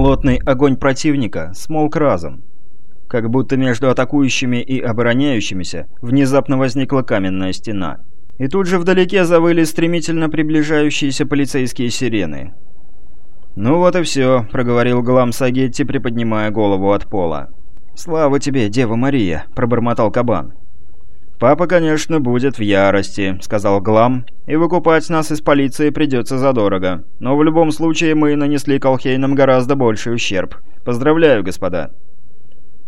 Плотный огонь противника смолк разом. Как будто между атакующими и обороняющимися внезапно возникла каменная стена. И тут же вдалеке завыли стремительно приближающиеся полицейские сирены. «Ну вот и все», — проговорил Глам Сагетти, приподнимая голову от пола. «Слава тебе, Дева Мария», — пробормотал Кабан. «Папа, конечно, будет в ярости», — сказал Глам, «и выкупать нас из полиции придется задорого. Но в любом случае мы нанесли Колхейнам гораздо больший ущерб. Поздравляю, господа».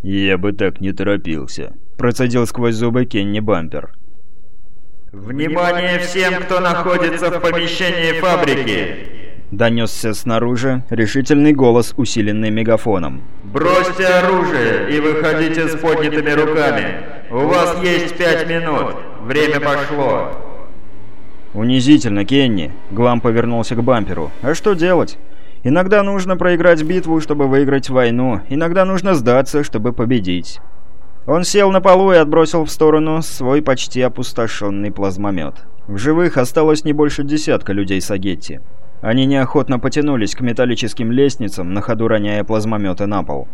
«Я бы так не торопился», — процедил сквозь зубы Кенни Бампер. «Внимание всем, кто находится в помещении фабрики!» Донесся снаружи решительный голос, усиленный мегафоном. «Бросьте оружие и выходите с поднятыми руками! У вас есть пять минут! Время пошло!» «Унизительно, Кенни!» Глам повернулся к бамперу. «А что делать? Иногда нужно проиграть битву, чтобы выиграть войну. Иногда нужно сдаться, чтобы победить». Он сел на полу и отбросил в сторону свой почти опустошенный плазмомет. В живых осталось не больше десятка людей Сагетти. Они неохотно потянулись к металлическим лестницам, на ходу роняя плазмометы на пол.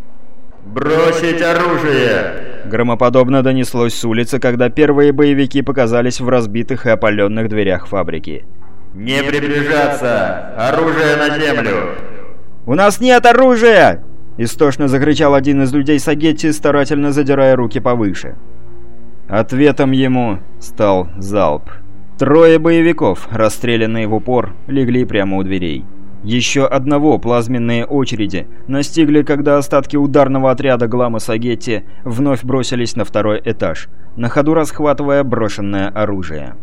«Бросить оружие!» Громоподобно донеслось с улицы, когда первые боевики показались в разбитых и опаленных дверях фабрики. «Не приближаться! Оружие на землю!» «У нас нет оружия!» Истошно закричал один из людей Сагетти, старательно задирая руки повыше. Ответом ему стал залп. Трое боевиков, расстрелянные в упор, легли прямо у дверей. Еще одного плазменные очереди настигли, когда остатки ударного отряда Глама Сагетти вновь бросились на второй этаж, на ходу расхватывая брошенное оружие.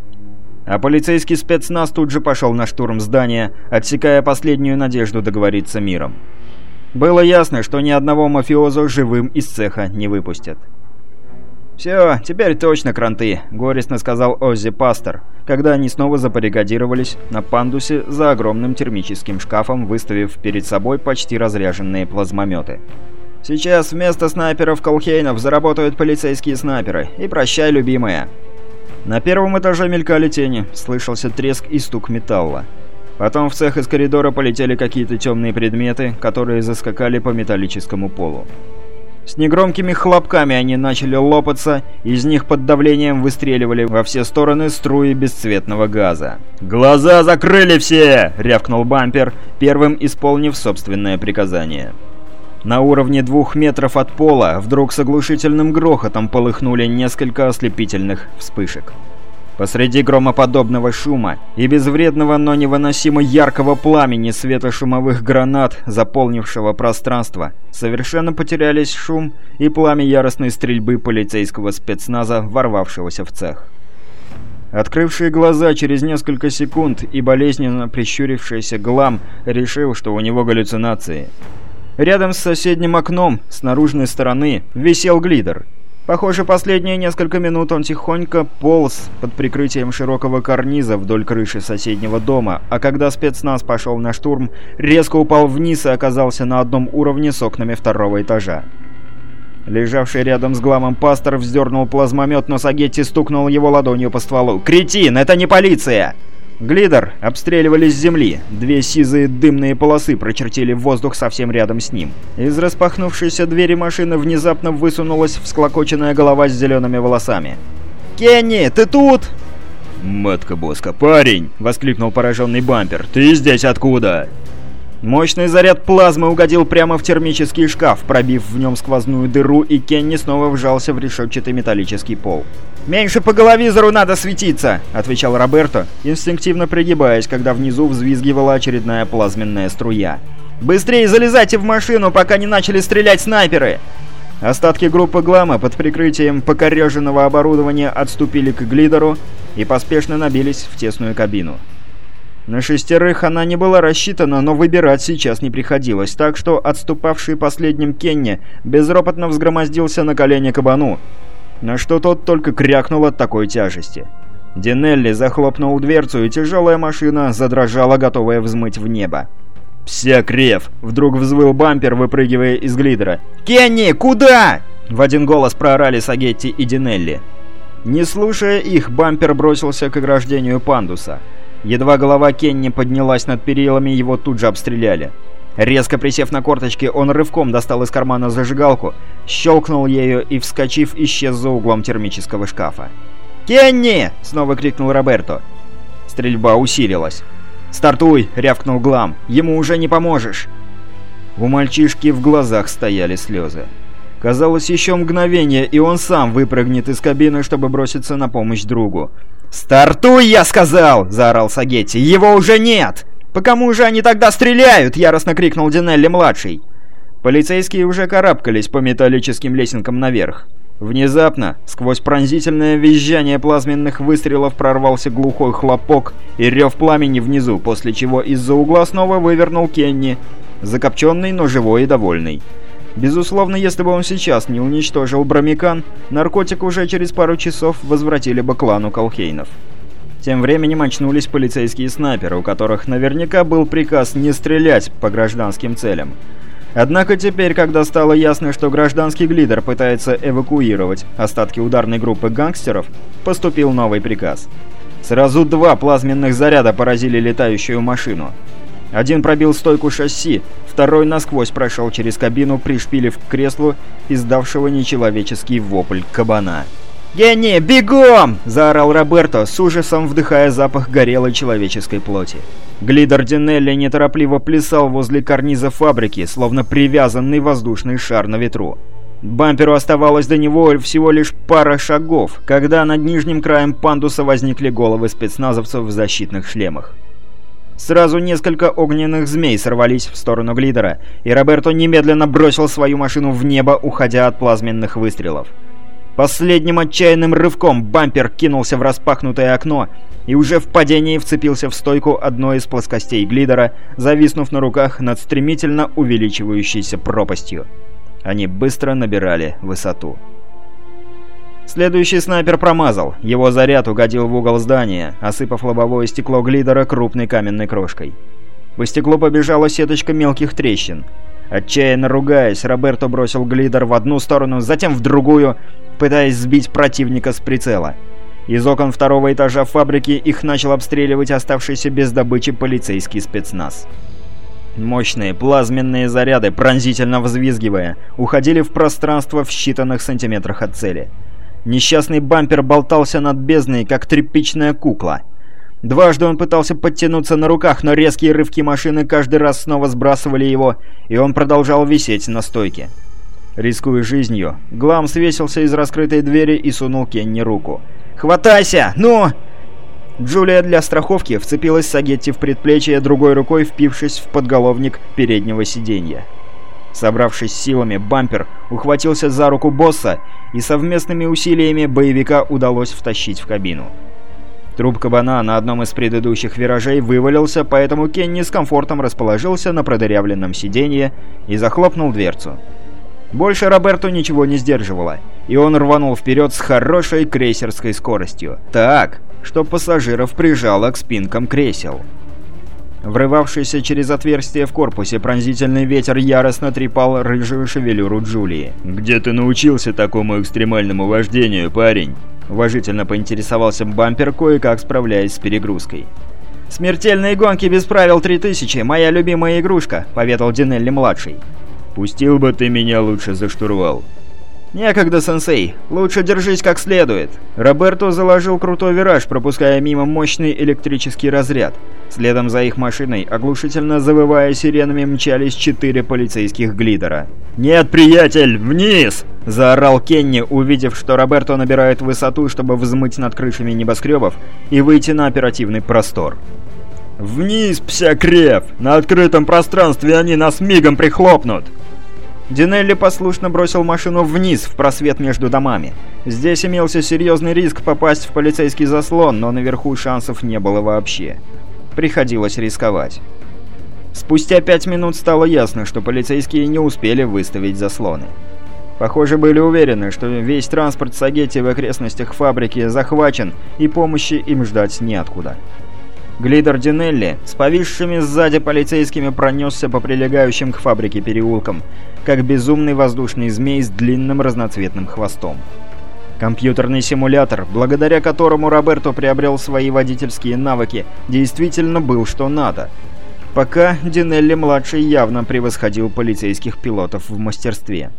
А полицейский спецназ тут же пошел на штурм здания, отсекая последнюю надежду договориться миром. Было ясно, что ни одного мафиоза живым из цеха не выпустят. «Все, теперь точно кранты», — горестно сказал Оззи Пастор, когда они снова запарикадировались на пандусе за огромным термическим шкафом, выставив перед собой почти разряженные плазмометы. «Сейчас вместо снайперов-колхейнов заработают полицейские снайперы. И прощай, любимая». На первом этаже мелькали тени, слышался треск и стук металла. Потом в цех из коридора полетели какие-то темные предметы, которые заскакали по металлическому полу. С негромкими хлопками они начали лопаться, из них под давлением выстреливали во все стороны струи бесцветного газа. «Глаза закрыли все!» — рявкнул бампер, первым исполнив собственное приказание. На уровне двух метров от пола вдруг с оглушительным грохотом полыхнули несколько ослепительных вспышек. Посреди громоподобного шума и безвредного, но невыносимо яркого пламени светошумовых гранат, заполнившего пространство, совершенно потерялись шум и пламя яростной стрельбы полицейского спецназа, ворвавшегося в цех. Открывшие глаза через несколько секунд и болезненно прищурившийся Глам решил, что у него галлюцинации. Рядом с соседним окном, с наружной стороны, висел глидер — Похоже, последние несколько минут он тихонько полз под прикрытием широкого карниза вдоль крыши соседнего дома, а когда спецназ пошел на штурм, резко упал вниз и оказался на одном уровне с окнами второго этажа. Лежавший рядом с гламом пастор вздернул плазмомет, но Сагетти стукнул его ладонью по стволу. «Кретин, это не полиция!» Глидер обстреливали с земли. Две сизые дымные полосы прочертили воздух совсем рядом с ним. Из распахнувшейся двери машины внезапно высунулась всклокоченная голова с зелеными волосами. «Кенни, ты тут?» «Матка Боска, парень!» — воскликнул пораженный бампер. «Ты здесь откуда?» Мощный заряд плазмы угодил прямо в термический шкаф, пробив в нем сквозную дыру, и Кенни снова вжался в решетчатый металлический пол. «Меньше по головизору надо светиться!» — отвечал Роберто, инстинктивно пригибаясь, когда внизу взвизгивала очередная плазменная струя. «Быстрее залезайте в машину, пока не начали стрелять снайперы!» Остатки группы Глама под прикрытием покореженного оборудования отступили к глидеру и поспешно набились в тесную кабину. На шестерых она не была рассчитана, но выбирать сейчас не приходилось, так что отступавший последним Кенни безропотно взгромоздился на колени кабану, на что тот только крякнул от такой тяжести. Динелли захлопнул дверцу, и тяжелая машина задрожала, готовая взмыть в небо. «Вся крев!» — вдруг взвыл бампер, выпрыгивая из глидера. «Кенни, куда?» — в один голос проорали Сагетти и Динелли. Не слушая их, бампер бросился к ограждению пандуса. Едва голова Кенни поднялась над перилами, его тут же обстреляли. Резко присев на корточки, он рывком достал из кармана зажигалку, щелкнул ею и, вскочив, исчез за углом термического шкафа. «Кенни!» — снова крикнул Роберто. Стрельба усилилась. «Стартуй!» — рявкнул Глам. «Ему уже не поможешь!» У мальчишки в глазах стояли слезы. Казалось, еще мгновение, и он сам выпрыгнет из кабины, чтобы броситься на помощь другу. «Стартуй, я сказал!» — заорал Сагетти. «Его уже нет!» «По кому же они тогда стреляют?» — яростно крикнул Динелли-младший. Полицейские уже карабкались по металлическим лесенкам наверх. Внезапно, сквозь пронзительное визжание плазменных выстрелов прорвался глухой хлопок и рев пламени внизу, после чего из-за угла снова вывернул Кенни, закопченный, но живой и довольный. Безусловно, если бы он сейчас не уничтожил Бромикан, наркотик уже через пару часов возвратили бы клану Колхейнов. Тем временем очнулись полицейские снайперы, у которых наверняка был приказ не стрелять по гражданским целям. Однако теперь, когда стало ясно, что гражданский глидер пытается эвакуировать остатки ударной группы гангстеров, поступил новый приказ. Сразу два плазменных заряда поразили летающую машину. Один пробил стойку шасси, второй насквозь прошел через кабину, пришпилив к креслу издавшего нечеловеческий вопль кабана. «Генни, бегом!» – заорал Роберто, с ужасом вдыхая запах горелой человеческой плоти. Глидер Динелли неторопливо плясал возле карниза фабрики, словно привязанный воздушный шар на ветру. Бамперу оставалось до него всего лишь пара шагов, когда над нижним краем пандуса возникли головы спецназовцев в защитных шлемах. Сразу несколько огненных змей сорвались в сторону глидера, и Роберто немедленно бросил свою машину в небо, уходя от плазменных выстрелов. Последним отчаянным рывком бампер кинулся в распахнутое окно и уже в падении вцепился в стойку одной из плоскостей глидера, зависнув на руках над стремительно увеличивающейся пропастью. Они быстро набирали высоту. Следующий снайпер промазал. Его заряд угодил в угол здания, осыпав лобовое стекло глидера крупной каменной крошкой. По стеклу побежала сеточка мелких трещин. Отчаянно ругаясь, Роберто бросил глидер в одну сторону, затем в другую, пытаясь сбить противника с прицела. Из окон второго этажа фабрики их начал обстреливать оставшийся без добычи полицейский спецназ. Мощные плазменные заряды, пронзительно взвизгивая, уходили в пространство в считанных сантиметрах от цели. Несчастный бампер болтался над бездной, как тряпичная кукла. Дважды он пытался подтянуться на руках, но резкие рывки машины каждый раз снова сбрасывали его, и он продолжал висеть на стойке. Рискуя жизнью, Глам свесился из раскрытой двери и сунул Кенни руку. «Хватайся! Ну!» Джулия для страховки вцепилась Сагетти в предплечье, другой рукой впившись в подголовник переднего сиденья. Собравшись силами, бампер ухватился за руку босса, и совместными усилиями боевика удалось втащить в кабину. Труп кабана на одном из предыдущих виражей вывалился, поэтому Кенни с комфортом расположился на продырявленном сиденье и захлопнул дверцу. Больше Роберту ничего не сдерживало, и он рванул вперед с хорошей крейсерской скоростью. Так, что пассажиров прижало к спинкам кресел. Врывавшийся через отверстие в корпусе пронзительный ветер яростно трепал рыжую шевелюру Джулии. «Где ты научился такому экстремальному вождению, парень?» Уважительно поинтересовался бампер, кое-как справляясь с перегрузкой. «Смертельные гонки без правил 3000, моя любимая игрушка», — поведал Динелли-младший. «Пустил бы ты меня лучше за штурвал». «Некогда, сенсей. Лучше держись как следует». Роберто заложил крутой вираж, пропуская мимо мощный электрический разряд. Следом за их машиной, оглушительно завывая сиренами, мчались четыре полицейских глидера. «Нет, приятель, вниз!» – заорал Кенни, увидев, что Роберто набирает высоту, чтобы взмыть над крышами небоскребов и выйти на оперативный простор. «Вниз, псякрев! На открытом пространстве они нас мигом прихлопнут!» Динелли послушно бросил машину вниз, в просвет между домами. Здесь имелся серьезный риск попасть в полицейский заслон, но наверху шансов не было вообще. Приходилось рисковать. Спустя пять минут стало ясно, что полицейские не успели выставить заслоны. Похоже, были уверены, что весь транспорт Сагетти в окрестностях фабрики захвачен, и помощи им ждать неоткуда. Глидер Динелли с повисшими сзади полицейскими пронесся по прилегающим к фабрике переулкам, как безумный воздушный змей с длинным разноцветным хвостом. Компьютерный симулятор, благодаря которому Роберто приобрел свои водительские навыки, действительно был что надо. Пока Динелли-младший явно превосходил полицейских пилотов в мастерстве.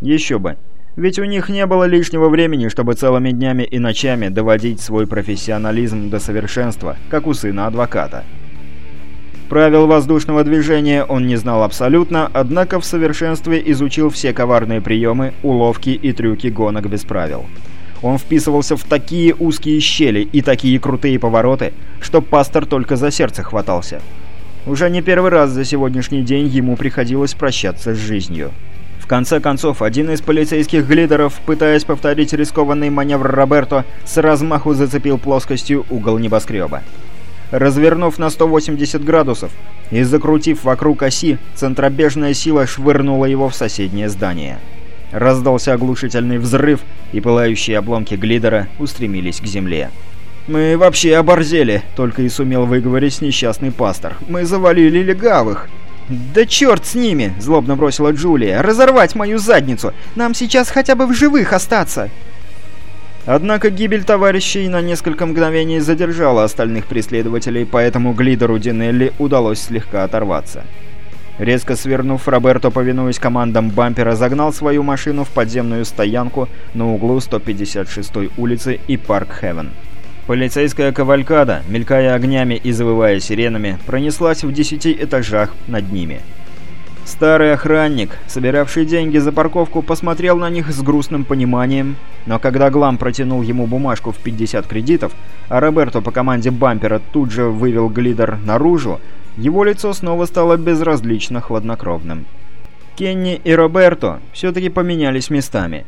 Еще бы. Ведь у них не было лишнего времени, чтобы целыми днями и ночами доводить свой профессионализм до совершенства, как у сына адвоката. Правил воздушного движения он не знал абсолютно, однако в совершенстве изучил все коварные приемы, уловки и трюки гонок без правил. Он вписывался в такие узкие щели и такие крутые повороты, что пастор только за сердце хватался. Уже не первый раз за сегодняшний день ему приходилось прощаться с жизнью. В конце концов, один из полицейских глидеров, пытаясь повторить рискованный маневр Роберто, с размаху зацепил плоскостью угол небоскреба. Развернув на 180 градусов и закрутив вокруг оси, центробежная сила швырнула его в соседнее здание. Раздался оглушительный взрыв, и пылающие обломки глидера устремились к земле. «Мы вообще оборзели», — только и сумел выговорить несчастный пастор. «Мы завалили легавых». «Да черт с ними!» — злобно бросила Джулия. «Разорвать мою задницу! Нам сейчас хотя бы в живых остаться!» Однако гибель товарищей на несколько мгновений задержала остальных преследователей, поэтому глидеру Динелли удалось слегка оторваться. Резко свернув, Роберто, повинуясь командам бампера, загнал свою машину в подземную стоянку на углу 156-й улицы и Парк Хевен. Полицейская кавалькада, мелькая огнями и завывая сиренами, пронеслась в десяти этажах над ними – Старый охранник, собиравший деньги за парковку, посмотрел на них с грустным пониманием, но когда Глам протянул ему бумажку в 50 кредитов, а Роберто по команде бампера тут же вывел глидер наружу, его лицо снова стало безразлично хладнокровным. Кенни и Роберто все-таки поменялись местами.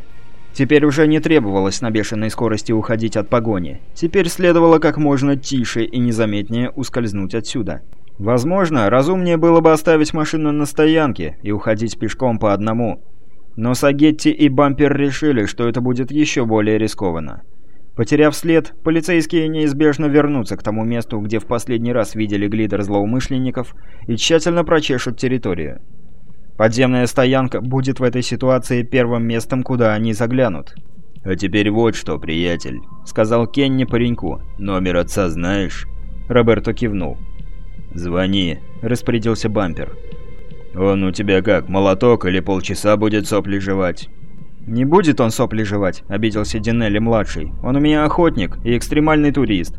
Теперь уже не требовалось на бешеной скорости уходить от погони. Теперь следовало как можно тише и незаметнее ускользнуть отсюда. Возможно, разумнее было бы оставить машину на стоянке и уходить пешком по одному. Но Сагетти и Бампер решили, что это будет еще более рискованно. Потеряв след, полицейские неизбежно вернутся к тому месту, где в последний раз видели глидер злоумышленников, и тщательно прочешут территорию. Подземная стоянка будет в этой ситуации первым местом, куда они заглянут. «А теперь вот что, приятель», — сказал Кенни пареньку. «Номер отца знаешь?» Роберто кивнул. «Звони», — распорядился бампер. «Он у тебя как, молоток или полчаса будет сопли жевать?» «Не будет он сопли жевать», — обиделся Динелли-младший. «Он у меня охотник и экстремальный турист».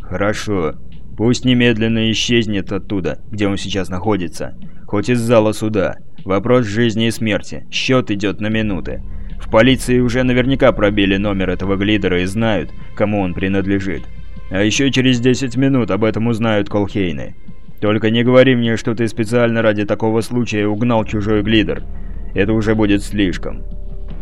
«Хорошо. Пусть немедленно исчезнет оттуда, где он сейчас находится. Хоть из зала суда. Вопрос жизни и смерти. Счет идет на минуты. В полиции уже наверняка пробили номер этого глидера и знают, кому он принадлежит. А еще через 10 минут об этом узнают Колхейны. Только не говори мне, что ты специально ради такого случая угнал чужой глидер. Это уже будет слишком».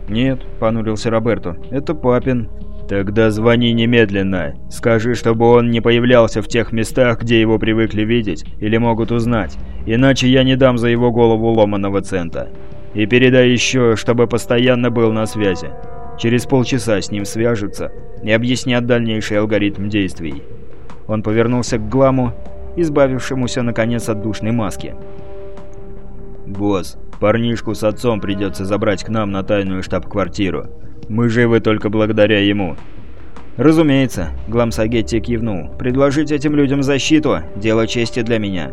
«Нет», — понурился Роберто, — «это папин». «Тогда звони немедленно. Скажи, чтобы он не появлялся в тех местах, где его привыкли видеть или могут узнать, иначе я не дам за его голову ломаного цента. И передай еще, чтобы постоянно был на связи. Через полчаса с ним свяжутся и объяснят дальнейший алгоритм действий». Он повернулся к Гламу избавившемуся наконец от душной маски. «Босс, парнишку с отцом придется забрать к нам на тайную штаб-квартиру. Мы живы только благодаря ему». «Разумеется», — Гламсагетти кивнул. «Предложить этим людям защиту — дело чести для меня».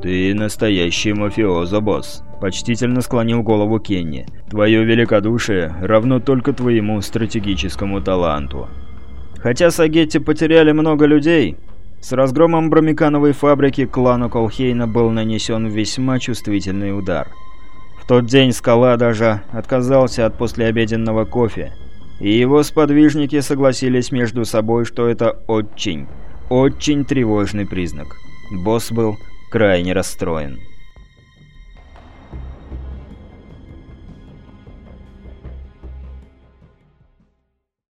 «Ты настоящий мафиозо, босс», — почтительно склонил голову Кенни. «Твое великодушие равно только твоему стратегическому таланту». Хотя Сагетти потеряли много людей, с разгромом бромикановой фабрики клану Колхейна был нанесен весьма чувствительный удар. В тот день Скала даже отказался от послеобеденного кофе, и его сподвижники согласились между собой, что это очень, очень тревожный признак. Босс был крайне расстроен.